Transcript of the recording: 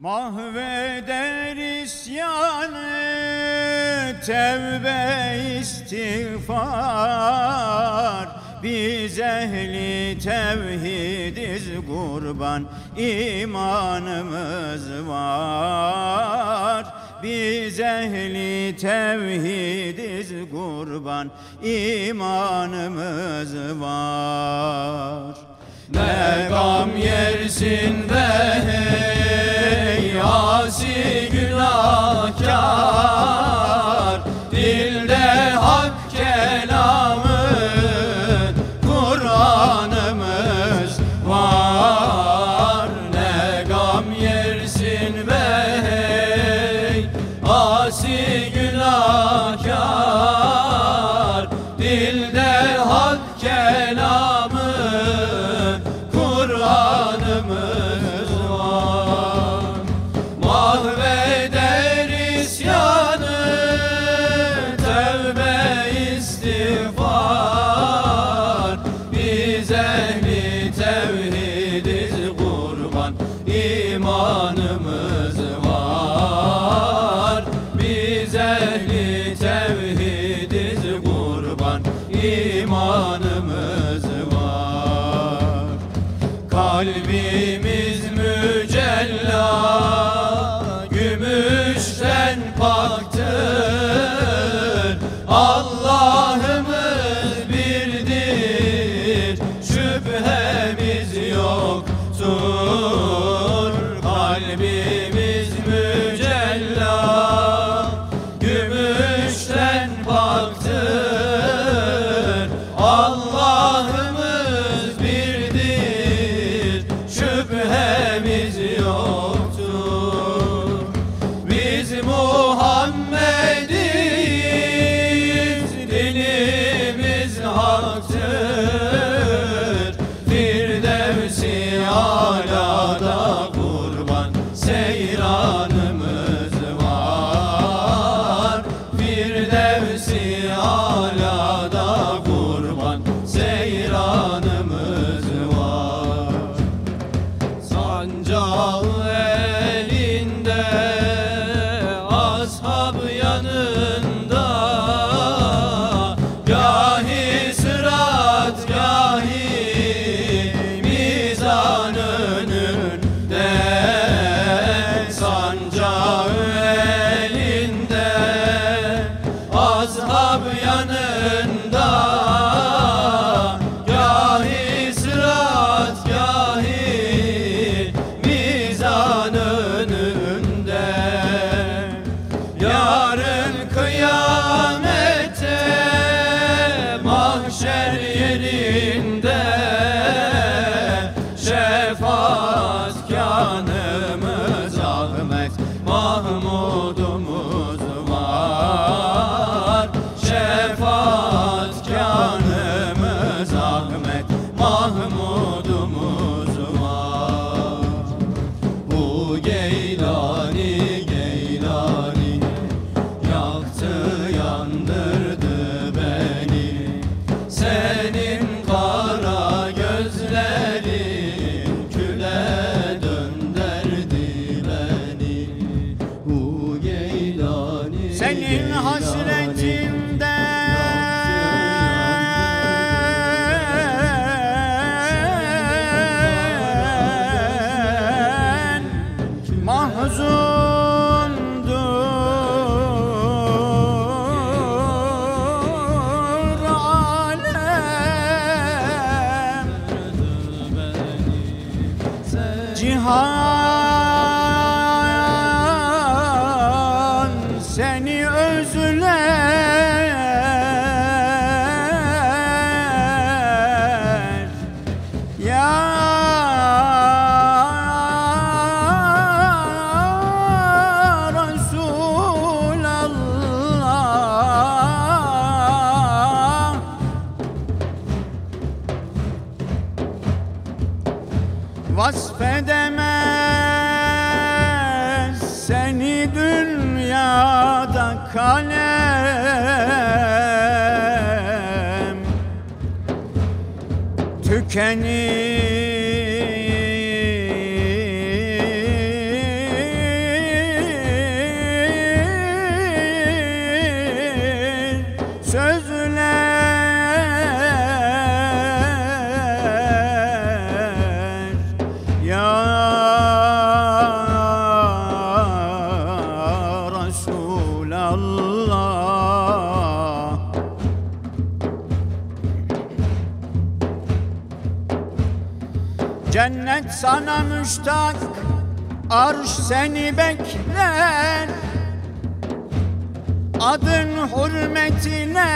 Mahveder isyanı tevbe istiğfar. Biz ehli tevhidiz kurban imanımız var. Biz ehli tevhidiz kurban imanımız var. Ne gam yersin be Gazi tevhidiz kurban imanımız var. Kalbimiz mücella Gümüşten paktır. Allah'ımız birdir Şüphemiz yoktur Allah'ımız Sancağı elinde Ashab yanında. Gahi sırat gahi Mizan önünde. Sancağı elinde Ashab yanında Kanımız Ahmet Mahmudumuz var. Şefaat kanımız Ahmet Mahmudumuz Senin hasretinden mahzundur alem. Cihan seni dünyada kalem Tükenir Cennet sana müştak Arş seni bekler. Adın hürmetine